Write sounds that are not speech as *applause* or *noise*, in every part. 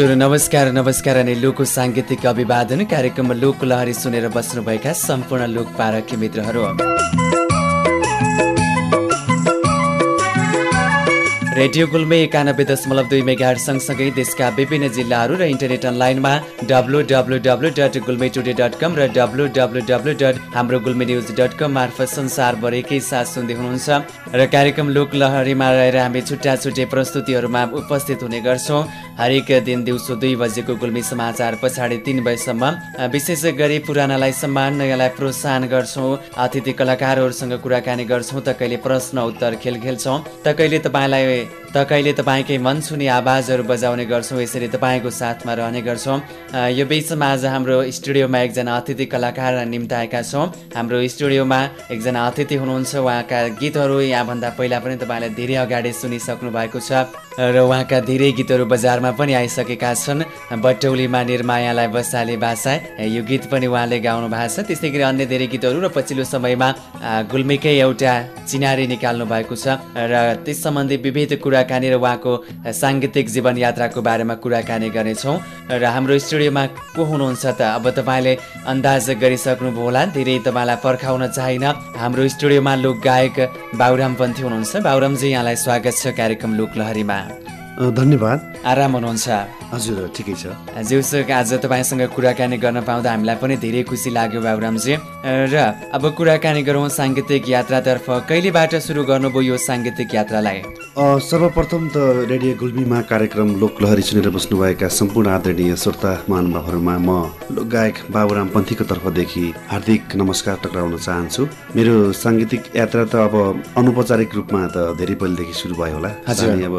हजुर नमस्कार नमस्कार अनि लोक साङ्गीतिक अभिवादन कार्यक्रममा लोकलहरी सुनेर बस्नुभएका सम्पूर्ण लोक पारकी मित्रहरू। रेडियो गुल्मे एकानब्बे दशमलव दुई मेगा सँगसँगै देशका विभिन्न जिल्लाहरू र इन्टरनेट अनलाइनमा W W W dot Gulmi today dot com र डब्लु डब्लु डब्लु डट हाम्रो गुल्मे न्युज डट कम मार्फत संसारभरिकै साथ सुन्दै हुनुहुन्छ। र कार्यक्रम लोकलहरीमा रहेर हामी छुट्टा छुट्टै प्रस्तुतिहरूमा उपस्थित हुने गर्छौँ। हरेक दिन दिउँसो दुई बजेको गुल्मी समाचार पछाडि तिन बजीसम्म। विशेष गरी पुरानालाई सम्मान नयाँलाई प्रोत्साहन गर्छौँ। अतिथि कलाकारहरूसँग कुराकानी गर्छौँ त कहिले प्रश्न उत्तर खेल खेल्छौँ त कहिले तपाईँलाई で त कहिले तपाईँकै मन छुने आवाजहरू बजाउने गर्छौँ यसरी तपाईँको साथमा रहने गर्छौँ। यो बिचमा आज हाम्रो स्टुडियोमा एकजना अतिथि कलाकार निम्ताएका छौँ। हाम्रो स्टुडियोमा एकजना अतिथि हुनुहुन्छ। उहाँका गीतहरू यहाँभन्दा पहिला पनि तपाईँलाई धेरै अगाडि सुनिसक्नु भएको छ र उहाँका धेरै गीतहरू बजारमा पनि आइसकेका छन्। बटौलीमा निर्मायालाई बसाले बासा यो गीत पनि उहाँले गाउनु भएको छ। त्यस्तै गरी अन्य धेरै गीतहरू र पछिल्लो समयमा गुल्मीकै एउटा चिनारी निकाल्नु भएको छ। र त्यस सम्बन्धी विविध कुराकानी र उहाँको साङ्गीतिक जीवनयात्राको बारेमा कुराकानी गर्नेछौँ र हाम्रो स्टुडियोमा को हुनुहुन्छ त? अब तपाईँले अन्दाज गरिसक्नुभयो होला धेरै तपाईँलाई पर्खाउन चाहिन। हाम्रो स्टुडियोमा लोक गायक बाबुराम पन्थी हुनुहुन्छ। बाबुरामजी यहाँलाई स्वागत छ कार्यक्रम लोकलहरीमा। धन्यवाद। आराम हुनुहुन्छ? हजुर ठिकै छ। जिउसो आज तपाईँसँग कुराकानी गर्न पाउँदा हामीलाई पनि धेरै खुसी लाग्यो बाबुरामजी। र अब कुराकानी गरौँ साङ्गीतिक यात्रातर्फ। कहिलेबाट सुरु गर्नुभयो यो साङ्गीतिक यात्रालाई? सर्वप्रथम त रेडियो गुल्मीमा कार्यक्रम लोकलहरी सुनेर बस्नुभएका सम्पूर्ण आदरणीय श्रोता महानुभावहरूमा म लोकगायक बाबुराम पन्थीको तर्फदेखि हार्दिक नमस्कार टक्राउन चाहन्छु। मेरो साङ्गीतिक यात्रा त अब अनौपचारिक रूपमा त धेरै पहिलेदेखि सुरु भयो होला। अब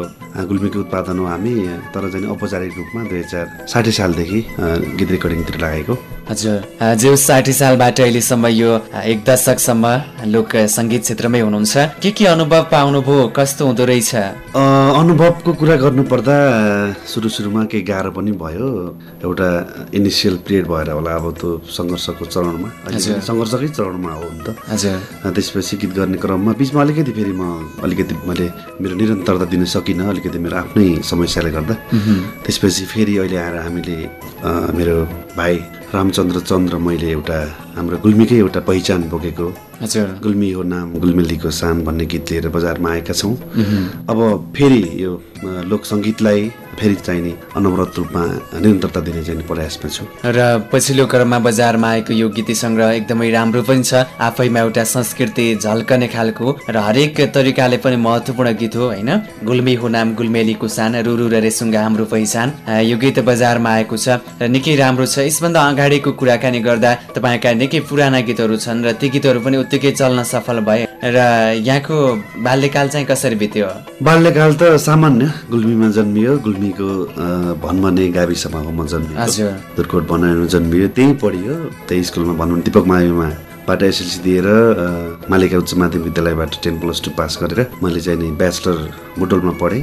गुल्मीको उत्पादन हो हामी तर चाहिँ औपचारिक रूपमा दुई हजार साठी सालदेखि गीत रेकर्डिङतिर लागेको। हजुर। जो साठी सालबाट अहिलेसम्म यो एक दशकसम्म लोक सङ्गीत क्षेत्रमै हुनुहुन्छ। के के अनुभव पाउनुभयो? कस्तो हुँदो रहेछ? अनुभवको कुरा गर्नुपर्दा सुरु सुरुमा केही गाह्रो पनि भयो। एउटा इनिसियल पिरियड भएर होला अब त्यो सङ्घर्षको चरणमा। सङ्घर्षकै चरणमा हो नि त। हजुर। त्यसपछि गीत गर्ने क्रममा बिचमा अलिकति फेरि म अलिकति मैले मेरो निरन्तरता दिन सकिनँ। अलिकति मेरो आफ्नै समस्याले गर्दा। त्यसपछि फेरि अहिले आएर हामीले मेरो भाइ रामचन्द्र चन्द्र मैले एउटा हाम्रो गुल्मीकै एउटा पहिचान बोकेको हजुर। गुल्मी हो नाम गुल्मेलीको सान भन्ने गीत लिएर बजारमा आएका छौँ। अब फेरि यो लोक सङ्गीतलाई फेरि चाहिने अनवरत रूपमा निरन्तरता दिने चाहिँ प्रयासमा छु। र पछिल्लो क्रममा बजारमा आएको यो गीत सङ्ग्रह एकदमै राम्रो पनि छ। आफैमा एउटा संस्कृति झल्कने खालको र हरेक तरिकाले पनि महत्त्वपूर्ण गीत हो होइन? गुल्मी हो नाम गुल्मेलीको सान रुरु र रेसुङ्गा हाम्रो पहिचान। यो गीत बजारमा आएको छ। र निकै राम्रो छ। यसभन्दा अगाडिको कुराकानी गर्दा तपाईँका निकै पुराना गीतहरू छन् र ती गीतहरू पनि उत्तिकै चल्न सफल भए। र यहाँको बाल्यकाल चाहिँ कसरी बित्यो? बाल्यकाल त सामान्य। गुल्मीमा जन्मियो। गुल्मीको भन्ने गाविसमा हो म जन्मियो। दुर्कोट बनाउनु जन्मियो। त्यहीँ पढियो। त्यही स्कुलमा भनौँ दिपक माविमा बाट एसएलसी दिएर मालिका उच्च माध्यमिक विद्यालयबाट टेन प्लस टू पास गरेर मैले चाहिँ नि ब्याचलर बुटोलमा पढेँ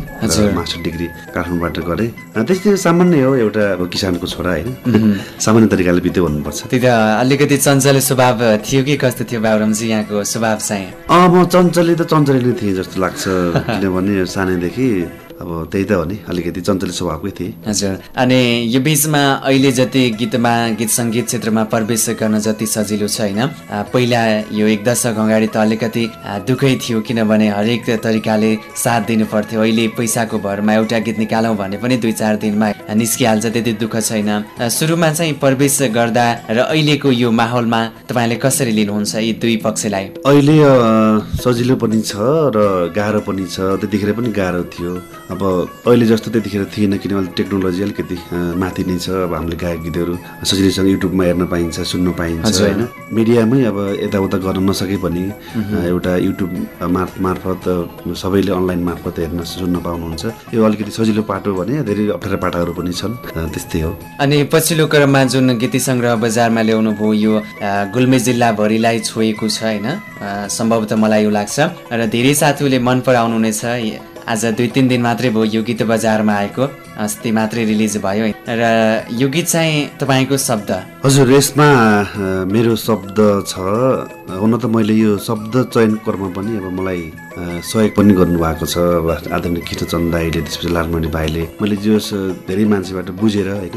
मास्टर डिग्री काठमाडौँबाट गरेँ। त्यस्तै सामान्य हो एउटा अब किसानको छोरा होइन। सामान्य तरिकाले बित्यो भन्नुपर्छ। त्यही त अलिकति चञ्चले स्वभाव थियो कि? कस्तो थियो बाबुरामजी यहाँको स्वभाव चाहिँ? अब चञ्चली त चञ्चली नै थिएँ जस्तो लाग्छ। *laughs* किनभने सानैदेखि अब त्यही त हो नि। अलिकति चञ्चली स्वभावकै थिएँ। हजुर। अनि यो बिचमा अहिले जति गीतमा गीत सङ्गीत क्षेत्रमा प्रवेश गर्न जति सजिलो छ होइन पहिला यो एक दशक अगाडि त अलिकति दुःखै थियो किनभने हरेक तरिकाले साथ दिनु पर्थ्यो अहिले पैसाको भरमा एउटा गीत निकालौँ भने पनि दुई चार दिनमा निस्किहाल्छ त्यति दुःख छैन। सुरुमा चाहिँ प्रवेश गर्दा र अहिलेको यो माहौलमा तपाईँले कसरी लिनुहुन्छ यी दुई पक्षलाई? अहिले सजिलो पनि छ र गाह्रो पनि छ। त्यतिखेर पनि गाह्रो थियो। अब अहिले जस्तो त्यतिखेर थिएन किनभने टेक्नोलोजी अलिकति माथि नै छ। अब हामीले गायक गीतहरू सजिलैसँग युट्युबमा हेर्न पाइन्छ सुन्न पाइन्छ होइन? मिडियामै अब यताउता गर्न नसके पनि एउटा युट्युब मार्फत सबैले अनलाइन मार्फत हेर्न सुन्न पाउनुहुन्छ। यो अलिकति सजिलो पाटो भने धेरै अप्ठ्यारो पाटाहरू पनि छन् त्यस्तै हो। अनि पछिल्लो क्रममा जुन गीती सङ्ग्रह बजारमा ल्याउनु भयो यो गुल्मे जिल्लाभरिलाई छोएको छ होइन? सम्भवतः मलाई यो लाग्छ। र धेरै साथीहरूले मन पराउनु नै छ आज दुई तिन दिन मात्रै भयो यो गीत बजारमा आएको। अस्ति मात्रै रिलिज भयो। र यो गीत चाहिँ तपाईँको शब्द। हजुर यसमा मेरो शब्द छ। हुन त मैले यो शब्द चयन क्रम पनि अब मलाई सहयोग पनि गर्नुभएको छ। अब आदरणीय कृष्णचन्द्र दाईले त्यसपछि लालमणि भाइले। मैले जो धेरै मान्छेबाट बुझेर होइन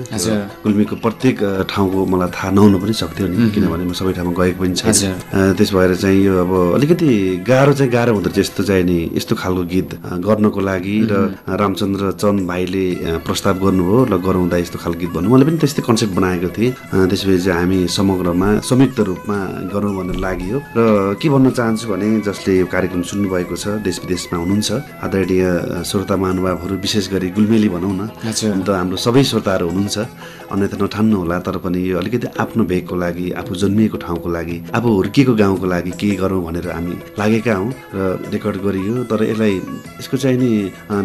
गुल्मीको प्रत्येक ठाउँको मलाई थाहा नहुनु पनि सक्थ्यो नि। किनभने म सबै ठाउँमा गएको पनि छैन। त्यस भएर चाहिँ यो अब अलिकति गाह्रो चाहिँ गाह्रो हुँदो रहेछ। यस्तो चाहिँ नि यस्तो खालको गीत गर्नको लागि र रामचन्द्र चन्द भाइले प्रस्ताव गर्नुभयो ल गराउँदा यस्तो खालको गीत भन्नु। मैले पनि त्यस्तै कन्सेप्ट बनाएको थिएँ। त्यसपछि चाहिँ हामी समग्रमा संयुक्त रूपमा गरौँ भनेर लागि र के भन्न चाहन्छु भने जसले यो कार्यक्रम सुन्नुभएको छ देश विदेशमा हुनुहुन्छ। आदरणीय श्रोता महानुभावहरू विशेष गरी गुल्मेली भनौँ न। अन्त हाम्रो सबै श्रोताहरू हुनुहुन्छ। अन्यथा नठान्नु होला तर पनि यो अलिकति आफ्नो भेगको लागि आफू जन्मिएको ठाउँको लागि आफू हुर्किएको गाउँको लागि के गरौँ भनेर हामी लागेका हौँ र रेकर्ड गरियो। तर यसलाई यसको चाहिँ नि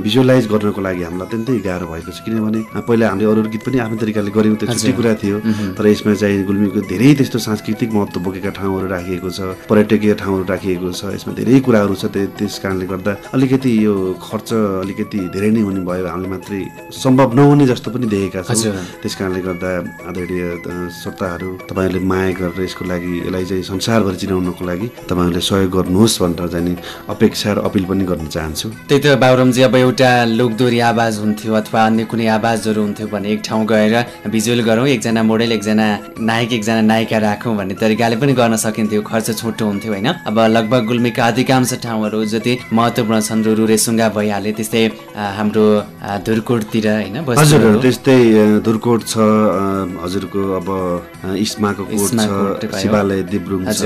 भिजुअलाइज गर्नको लागि हामीलाई अत्यन्तै गाह्रो भएको छ। किनभने पहिला हामीले अरू गीत पनि आफ्नो तरिकाले गऱ्यौँ त्यो छुट्टी कुरा थियो। तर यसमा चाहिँ गुल्मीको धेरै त्यस्तो सांस्कृतिक महत्त्व बोकेका ठाउँहरू राखिएको छ पर्यटकीय ठाउँहरू राखिएको छ। यसमा धेरै कुराहरू छ त्यस कारणले गर्दा अलिकति यो खर्च अलिकति धेरै नै हुने भयो। हामीले मात्रै सम्भव नहुने जस्तो पनि देखेका छौँ। त्यस कारणले गर्दा आदरणीय श्रोताहरू तपाईँहरूले माया गरेर यसको लागि यसलाई चाहिँ संसारभरि चिनाउनको लागि तपाईँहरूले सहयोग गर्नुहोस् भनेर चाहिँ अपेक्षा र अपिल पनि गर्न चाहन्छु। त्यही त बाबुरामजी अब एउटा लोकदोरी आवाज हुन्थ्यो अथवा अन्य कुनै आवाजहरू हुन्थ्यो भने एक ठाउँ गएर भिजुअल गरौँ एकजना मोडेल एकजना नायक एकजना नायिका राखौँ भन्ने तरिकाले पनि गर्न सकिन्थ्यो। खर्च छोटो हुन्थ्यो होइन। अब लगभग गुल्मीका अधिकांश ठाउँहरू जति महत्त्वपूर्ण छन् रुरु रेसुङ्गा भइहाले त्यस्तै हाम्रो धुरकोटतिर होइन हजुर त्यस्तै धुरकोट छ हजुरको अब इस्माको कोट छ शिवालय दिब्रुङ छ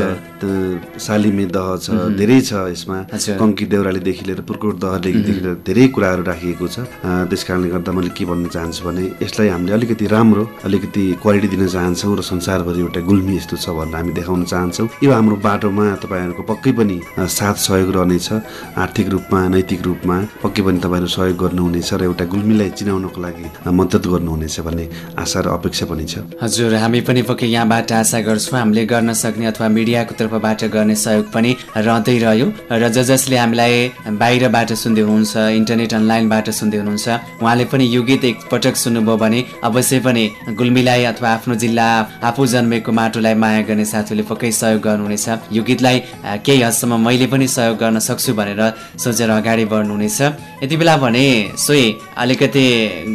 सालिमे दह छ धेरै छ यसमा। कङ्की देउरालीदेखि लिएर पुर्कोट दहदेखि लिएर धेरै कुराहरू राखिएको छ। त्यस कारणले गर्दा मैले के भन्न चाहन्छु भने यसलाई हामीले अलिकति राम्रो अलिकति क्वालिटी दिन चाहन्छौँ र संसारभरि एउटा गुल्मी यस्तो छ भनेर हामी देखाउन चाहन्छौँ। यो हाम्रो बाटोमा तपाईँहरूको पक्कै पनि साथ सहयोग रहनेछ आर्थिक रूपमा नैतिक रूपमा पक्कै पनि तपाईँहरू सहयोग गर्नुहुनेछ र एउटा गुल्मीलाई चिनाउनको लागि मद्दत गर्नुहुनेछ भन्ने आशा र अपेक्षा पनि छ। हजुर हामी पनि पक्कै यहाँबाट आशा गर्छौँ। हामीले गर्न सक्ने अथवा मिडियाको तर्फबाट गर्ने सहयोग पनि रहँदै रह्यो र ज जसले हामीलाई बाहिरबाट सुन्दै हुनुहुन्छ इन्टरनेट अनलाइनबाट सुन्दै हुनुहुन्छ उहाँले पनि यो गीत एकपटक सुन्नुभयो भने अवश्य पनि गुल्मीलाई अथवा आफ्नो जिल्ला आफू जन्मेको माटोलाई माया गर्ने साथीहरूले पक्कै सहयोग गर्नुहुनेछ। यो गीतलाई केही हदसम्म मैले पनि सहयोग गर्न भनेर सोचेर अगाडि बढ्नुहुनेछ यति बेला भने सोही अलिकति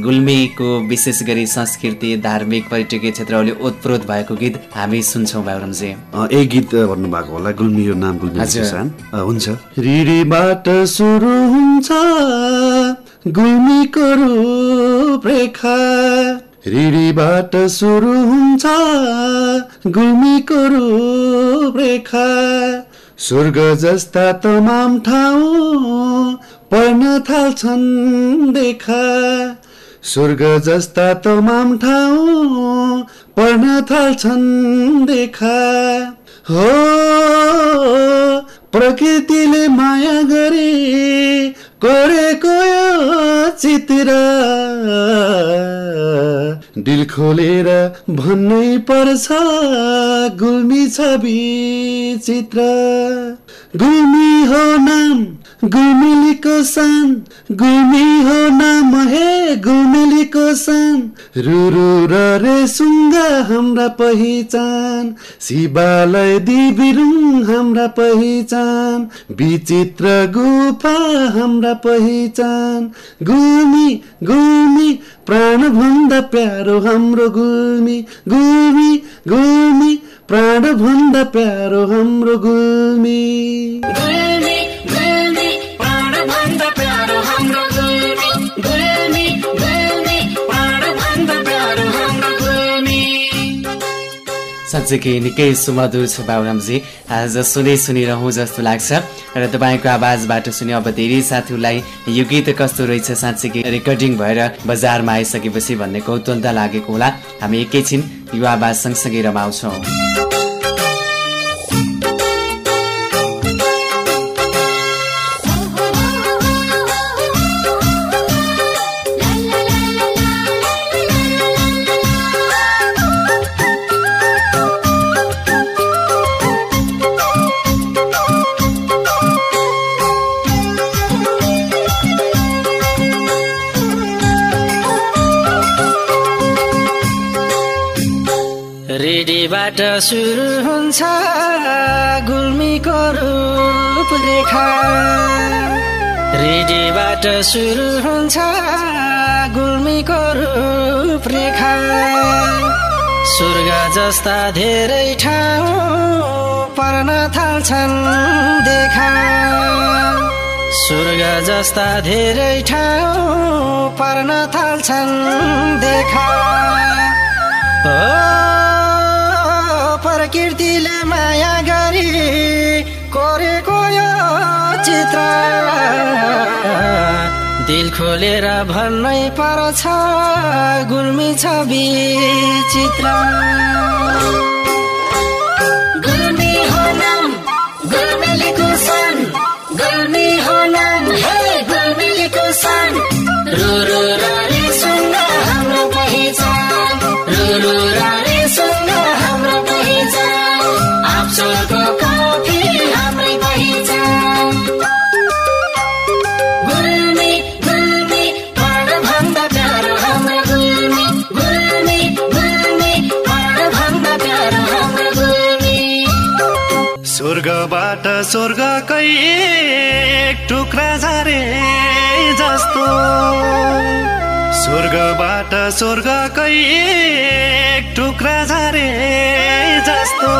गुल्मीको विशेष गरी संस्कृति धार्मिक पर्यटकीय क्षेत्रहरूले ओतप्रोत भएको गीत हामी सुन्छौँ बाबुरामजी एक गीत भन्नुभएको होला गुल्मी यो नाम गुल्मी हुन्छ। रिडीबाट सुरु हुन्छ गुल्मीको रूपरेखा। रिडीबाट सुरु हुन्छ गुल्मीको रूपरेखा। स्वर्ग जस्ता तमाम ठाउँ पर्न थाल्छन् देखा। स्वर्ग जस्ता तमाम ठाउँ पर्न थाल्छन् देखा। हो प्रकृतिले माया गरे कोरेको चित्र। दिल खोलेर भन्नै पर्छ गुल्मी छवि चित्र गुल्मी हो नाम गुल्मिलीको सान गुल्मी हो नाम हे सान। रुरु र रेसुङ्गा हाम्रा पहिचान। शिवालय दिबिरुङ हाम्रा पहिचान। विचित्र गुफा हाम्रा पहिचान। गुल्मी गुल्मी प्राण भन्दा प्यारो हाम्रो गुल्मी गुल्मी गुल्मी प्राण भन्दा प्यारो हाम्रो गुल्मी साँच्चीकै निकै सुमधुर छ बाबुरामजी। आज सुनै सुनिरहँ जस्तो लाग्छ। र तपाईँको आवाजबाट सुने अब धेरै साथीहरूलाई यो गीत कस्तो रहेछ साँच्चीकै रेकर्डिङ भएर बजारमा आइसकेपछि भन्ने कौतुलता लागेको होला। हामी एकैछिन यो आवाज सँगसँगै रमाउँछौँ। रेडीबाट सुरु हुन्छ गुल्मीको रूपरेखा रेडीबाट सुरु हुन्छ गुल्मीको रूपरेखा स्वर्ग जस्ता धेरै ठाउँ पर्न थाल्छन् देखा। स्वर्ग जस्ता धेरै ठाउँ पर्न थाल्छन् देखा। प्रकृतिले माया गरी कोरेको यो चित्र। दिल खोलेर भन्नै पर्छ गुल्मी छ चित्र गुल्मी हो नाम गुल्मीको सन गुल्मी हो स्वर्गबाट स्वर्गकै एक टुक्रा झरे जस्तो। स्वर्गबाट स्वर्गकै एक टुक्रा झरे जस्तो।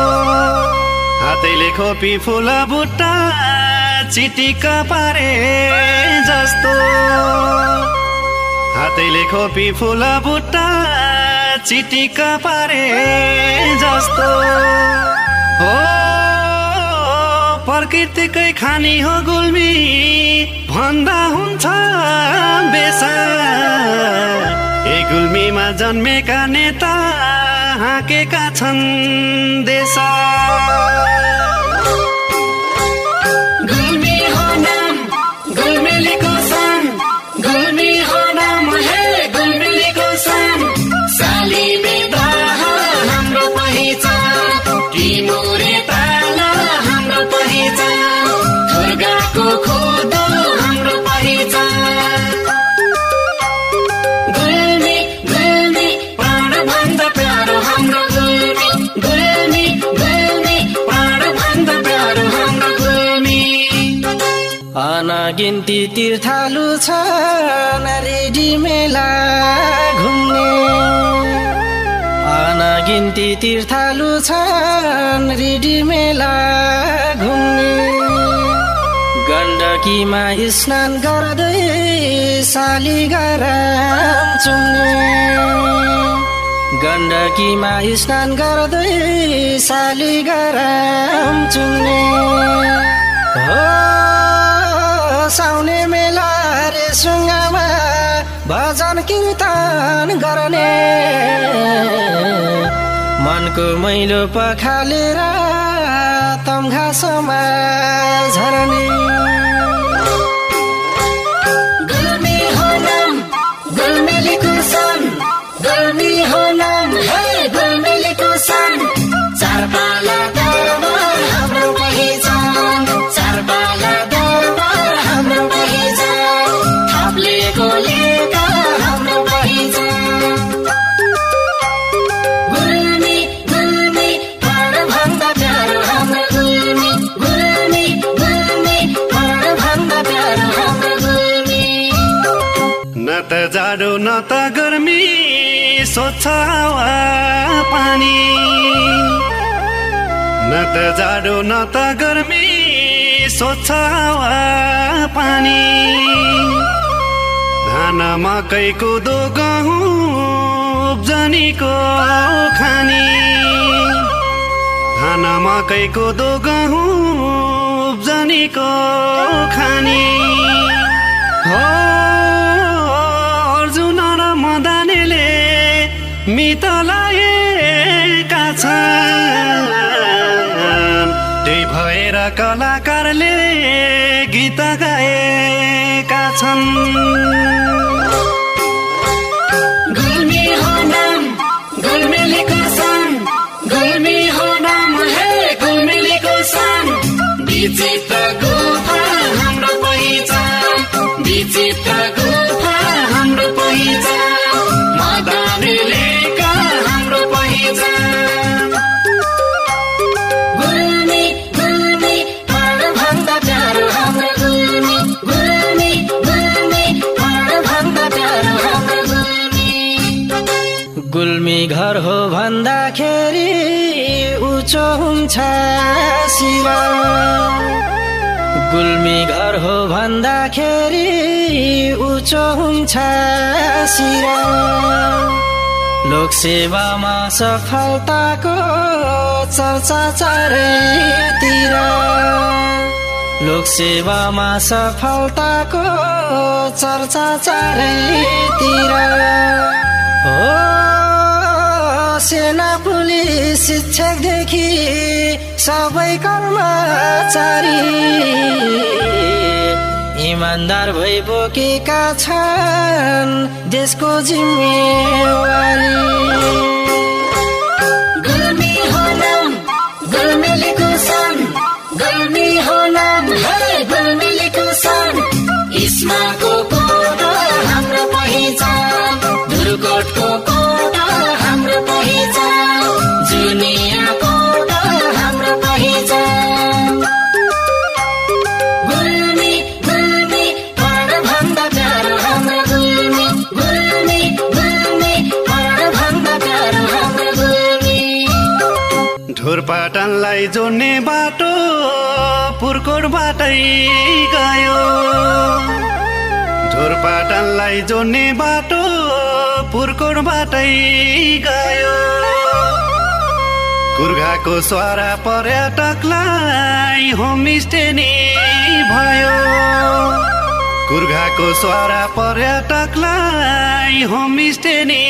हातैले खोपी फुल बुट्टा चिटिक्क पारे जस्तो। हातैले खोपी फुल बुट्टा चिटिक्क पारे जस्तो। हो प्रकृतिकै खानी हो गुल्मी। भन्दा हुन्छ बेसा। ए गुल्मीमा जन्मेका नेता हाँकेका छन् देशा गुल्मी हो नाम गुल्मेलीको अनगिन्ती तीर्थालु छन् रेडी मेला घुम्ने। अनगिन्ती तीर्थालु छन् रेडी मेला घुम्ने। गण्डकीमा स्नान गर्दै शालिग्राम चुम्ने। गण्डकीमा स्नान गर्दै शालिग्राम चुम्ने। मनको मैलो पखालेर तम घाँसमा झर्ने। जाडो न त गर्मी स्वच्छ पानी। न त जाडो न त गर्मी स्वच्छ पानी। धान मकै कोदो गहुँ उब्जनीको खानी धान मकै कोदो गहुँ उब्जनीको खानी हो। मितलाएका छन्। त्यही भएर कलाकारले गीत गाएका छन्। गुल्मी हो हुन्छ शिर गुल्मी घर हो भन्दाखेरि उचो हुन्छ शिर लोकसेवामा सफलताको चर्चा चारैतिर। लोकसेवामा सफलताको चर्चा चारैतिर। हो। सेना पुलिस शिक्षकदेखि। सबै कर्मचारी। इमान्दार भई बोकेका छन् देशको जिम्मेवारी। गुल्मी हो नाम ढोरपाटनलाई जोड्ने बाटो पुर्कोटबाटै गयो। ढोरपाटनलाई जोड्ने बाटो पुर्कोटबाटै गयो। कुर्घाको स्वारा पर्यटकलाई होमस्टे नि भयो। कुर्घाको स्वारा पर्यटकलाई होमस्टे नि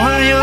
भयो।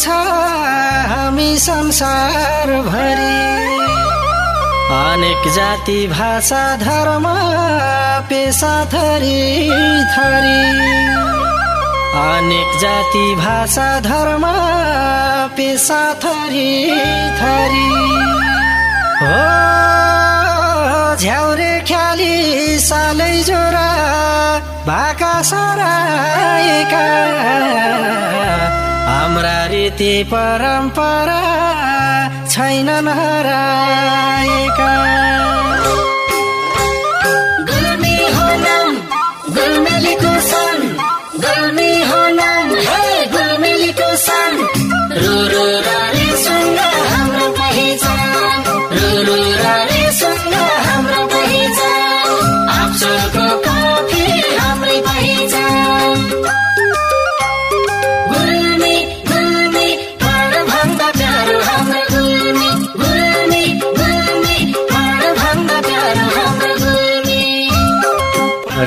छ हामी संसारभरि। अनेक जाति भाषा धर्म पेसा थरी थरी अनेक जाति भाषा धर्म पेसा थरी थरी हो झ्याउरे ख्याली सालै जोरा भाका सराएका। हाम्रा रीति परम्परा छैनन् हराएका। गुल्मी हो नाम गुल्मेलीको सन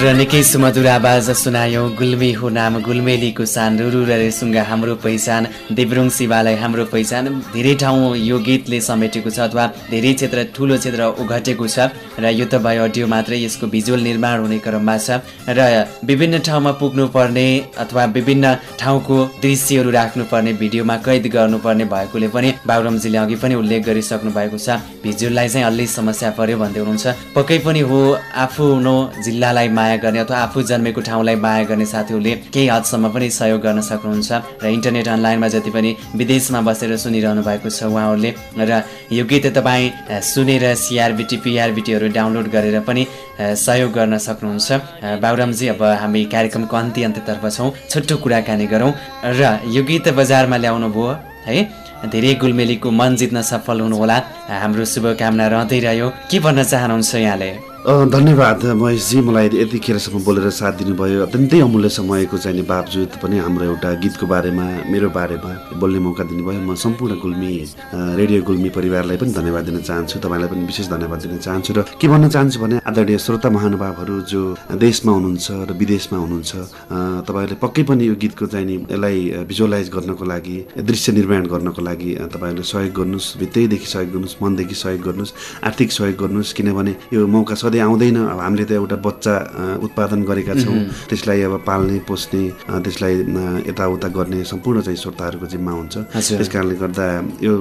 र निकै सुमधुर आवाज सुनायौँ गुल्मी हो नाम गुल्मेलीको सान रुरु र रेसुङ्गा हाम्रो पहिचान देब्रुङ शिवालय हाम्रो पहिचान। धेरै ठाउँ यो गीतले समेटेको छ अथवा धेरै क्षेत्र ठुलो क्षेत्र ओघटेको छ र यो त भयो अडियो मात्रै यसको भिजुअल निर्माण हुने क्रममा छ र विभिन्न ठाउँमा पुग्नु पर्ने अथवा विभिन्न ठाउँको दृश्यहरू राख्नुपर्ने भिडियोमा कैद गर्नुपर्ने भएकोले पनि बाबुरामजीले अघि पनि उल्लेख गरिसक्नु भएको छ। भिजुअललाई चाहिँ अलि समस्या पर्यो भन्दै हुनुहुन्छ। पक्कै पनि हो आफ्नो जिल्लालाई माया माया गर्ने अथवा आफू जन्मेको ठाउँलाई माया गर्ने साथीहरूले केही हदसम्म पनि सहयोग गर्न सक्नुहुन्छ र इन्टरनेट अनलाइनमा जति पनि विदेशमा बसेर सुनिरहनु भएको छ उहाँहरूले र यो गीत तपाईँ सुनेर सिआरबिटी पिआरबिटीहरू डाउनलोड गरेर पनि सहयोग गर्न सक्नुहुन्छ। बाबुरामजी अब हामी कार्यक्रमको अन्त्य अन्त्यतर्फ छौँ। छोटो कुराकानी गरौँ र यो गीत बजारमा ल्याउनु भयो है? धेरै गुलमेलीको मन जित्न सफल हुनुहोला। हाम्रो शुभकामना रहँदै रह्यो। के भन्न चाहनुहुन्छ यहाँले? धन्यवाद महेशजी मलाई यतिखेरसम्म बोलेर साथ दिनुभयो। अत्यन्तै अमूल्य समयको चाहिने बावजुद पनि हाम्रो एउटा गीतको बारेमा मेरो बारेमा बोल्ने मौका दिनुभयो। म सम्पूर्ण गुल्मी रेडियो गुल्मी परिवारलाई पनि धन्यवाद दिन चाहन्छु। तपाईँलाई पनि विशेष धन्यवाद दिन चाहन्छु र के भन्न चाहन्छु भने आदरणीय श्रोता महानुभावहरू जो देशमा हुनुहुन्छ र विदेशमा हुनुहुन्छ तपाईँहरूले पक्कै पनि यो गीतको चाहिँ नि यसलाई भिजुअलाइज गर्नको लागि दृश्य निर्माण गर्नको लागि तपाईँहरूले सहयोग गर्नुहोस् भित्रैदेखि सहयोग गर्नुहोस् मनदेखि सहयोग गर्नुहोस् आर्थिक सहयोग गर्नुहोस्। किनभने यो मौका सधैँ आउँदैन। अब हामीले त एउटा बच्चा उत्पादन गरेका छौँ। त्यसलाई अब पाल्ने पोस्ने त्यसलाई यताउता गर्ने सम्पूर्ण चाहिँ श्रोताहरूको जिम्मा हुन्छ। त्यस कारणले गर्दा यो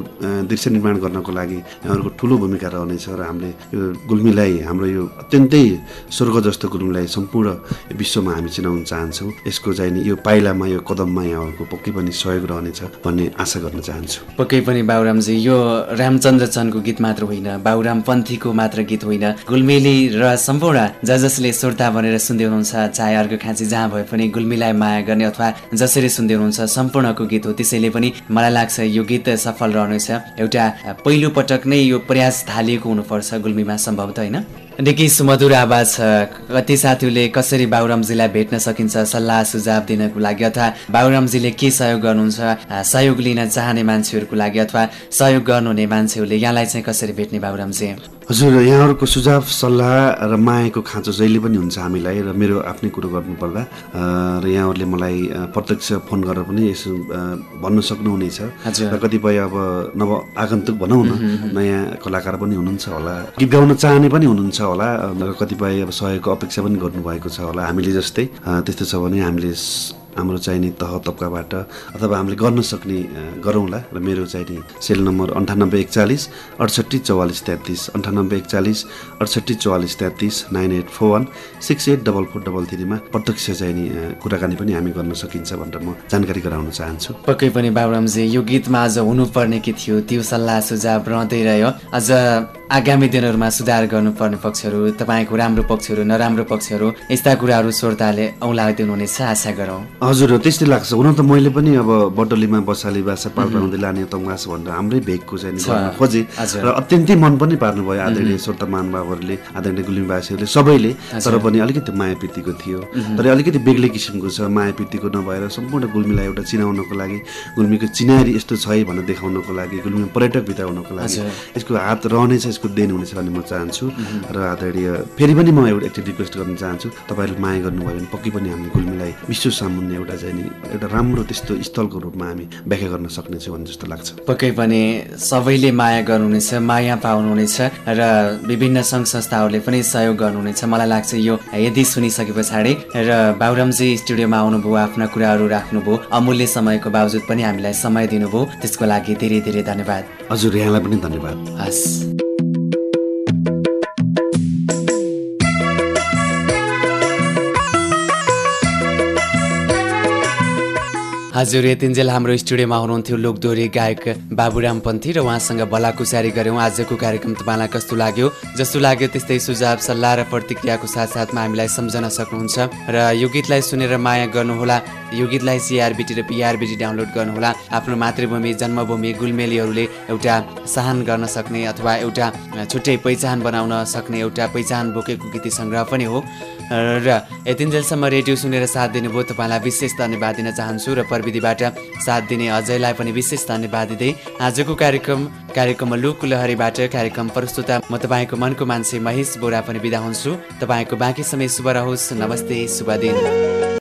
दृश्य निर्माण गर्नको लागि यहाँहरूको ठुलो भूमिका रहनेछ र हामीले यो गुल्मीलाई हाम्रो यो अत्यन्तै स्वर्ग जस्तो गुल्मीलाई सम्पूर्ण विश्वमा हामी चिनाउन चाहन्छौँ। यसको चाहिँ यो पाइलामा यो कदममा यहाँहरूको पक्कै पनि सहयोग रहनेछ भन्ने आशा गर्न चाहन्छु। पक्कै पनि बाबुरामजी यो रामचन्द्र चन्दको गीत मात्र होइन बाबुराम पन्थीको मात्र गीत होइन। गुल्मेली र सम्पूर्ण ज जसले श्रोता भनेर सुन्दै हुनुहुन्छ चाहे अर्को खाँची जहाँ भए पनि गुल्मीलाई माया गर्ने अथवा जसरी सुन्दै हुनुहुन्छ सम्पूर्णको गीत हो। त्यसैले पनि मलाई लाग्छ यो गीत सफल रहनेछ। एउटा पहिलो पटक नै यो प्रयास थालिएको हुनुपर्छ गुल्मीमा सम्भवतः होइन? निकै सुमधुर आवाज छ कति साथीहरूले कसरी बाबुरामजीलाई भेट्न सकिन्छ सल्लाह सुझाव दिनको लागि अथवा बाबुरामजीले के सहयोग गर्नुहुन्छ सहयोग लिन चाहने मान्छेहरूको लागि अथवा सहयोग गर्नुहुने मान्छेहरूले यहाँलाई चाहिँ कसरी भेट्ने बाबुरामजी? हजुर यहाँहरूको सुझाव सल्लाह र मायाको खाँचो जहिले पनि हुन्छ हामीलाई र मेरो आफ्नै कुरो गर्नुपर्दा र यहाँहरूले मलाई प्रत्यक्ष फोन गरेर पनि यसो भन्न सक्नुहुनेछ। र कतिपय अब नव आगन्तुक भनौँ न नयाँ कलाकार पनि हुनुहुन्छ होला। गीत गाउन चाहने पनि हुनुहुन्छ होला र कतिपय अब सहयोगको अपेक्षा पनि गर्नुभएको छ होला हामीले जस्तै। त्यस्तो छ भने हामीले हाम्रो चाहिने तह तब्काबाट अथवा हामीले गर्न सक्ने गरौँला र मेरो चाहिने सेल नम्बर अन्ठानब्बे एकचालिस अडसट्ठी चौवालिस तेत्तिस अन्ठानब्बे एकचालिस अडसट्ठी चौवालिस तेत्तिस nine eight four one six eight double four double थ्रीमा प्रत्यक्ष चाहिने कुराकानी पनि हामी गर्न सकिन्छ भनेर म जानकारी गराउन चाहन्छु। पक्कै पनि बाबुरामजी यो गीतमा अझ हुनुपर्ने के थियो त्यो सल्लाह सुझाव रहँदै रह्यो। अझ आगामी दिनहरूमा सुधार गर्नुपर्ने पक्षहरू तपाईँको राम्रो पक्षहरू नराम्रो पक्षहरू यस्ता कुराहरू श्रोताले औँलाइदिनु हुनेछ आशा गरौँ। हजुर त्यस्तै लाग्छ। हुन त मैले पनि अब बटोलीमा बसाली बासा पाल्पाउँदै लाने तङ्गास भनेर हाम्रै भेगको चाहिँ खोजेँ। र अत्यन्तै मन पनि पार्नुभयो आदरणीय श्रोता महानुभावहरूले आदरणीय गुलिमवासीहरूले सबैले। तर पनि अलिकति माया प्रीतिको थियो तर अलिकति बेग्लै किसिमको छ माया प्रीतिको नभएर सम्पूर्ण गुल्मीलाई एउटा चिनाउनको लागि गुल्मीको चिनारी यस्तो छ है भनेर देखाउनको लागि गुल्मीमा पर्यटक भित्राउनको लागि। यसको हात रहनेछ यसको देन हुनेछ भन्ने म चाहन्छु र आदरणीय फेरि पनि म एउटा एकचोटि रिक्वेस्ट गर्न चाहन्छु। तपाईँहरूले माया गर्नुभयो भने पक्कै पनि हामीले गुल्मीलाई विश्व सामुन्ने एउटा चाहिँ नि एउटा राम्रो त्यस्तो स्थलको रूपमा हामी व्याख्या गर्न सक्नेछौँ भन्ने जस्तो लाग्छ। पक्कै पनि सबैले माया गर्नुहुनेछ माया पाउनुहुनेछ र विभिन्न सङ्घ संस्थाहरूले पनि सहयोग गर्नुहुनेछ। मलाई लाग्छ यो यदि सुनिसके पछाडि र बाबुरामजी स्टुडियोमा आउनुभयो आफ्ना कुराहरू राख्नुभयो अमूल्य समयको बावजुद पनि हामीलाई समय दिनुभयो त्यसको लागि धेरै धेरै धन्यवाद। हजुर यहाँलाई पनि धन्यवाद। हस्। हजुर यतिन्जेल हाम्रो स्टुडियोमा हुनुहुन्थ्यो लोकदोरी गायक बाबुराम पन्थी र उहाँसँग भलाकुसारी गऱ्यौँ। आजको कार्यक्रम तपाईँलाई कस्तो लाग्यो? जस्तो लाग्यो त्यस्तै सुझाव सल्लाह र प्रतिक्रियाको साथसाथमा हामीलाई सम्झन सक्नुहुन्छ। र यो गीतलाई सुनेर माया गर्नुहोला। यो गीतलाई सिआरबिटी र पिआरबिटी डाउनलोड गर्नुहोला। आफ्नो मातृभूमि जन्मभूमि गुलमेलीहरूले एउटा सहन गर्न सक्ने अथवा एउटा छुट्टै पहिचान बनाउन सक्ने एउटा पहिचान बोकेको गीत सङ्ग्रह पनि हो। र यतिन्जेलसम्म रेडियो सुनेर साथ दिनुभयो तपाईँलाई विशेष धन्यवाद दिन चाहन्छु र प्रविधिबाट साथ दिने अजयलाई पनि विशेष धन्यवाद दिँदै आजको कार्यक्रम कार्यक्रम लुक लहरीबाट कार्यक्रम प्रस्तुता म तपाईँको मनको मान्छे महेश बोरा पनि बिदा हुन्छु। तपाईँको बाँकी समय शुभ रहोस्। नमस्ते शुभ दिन।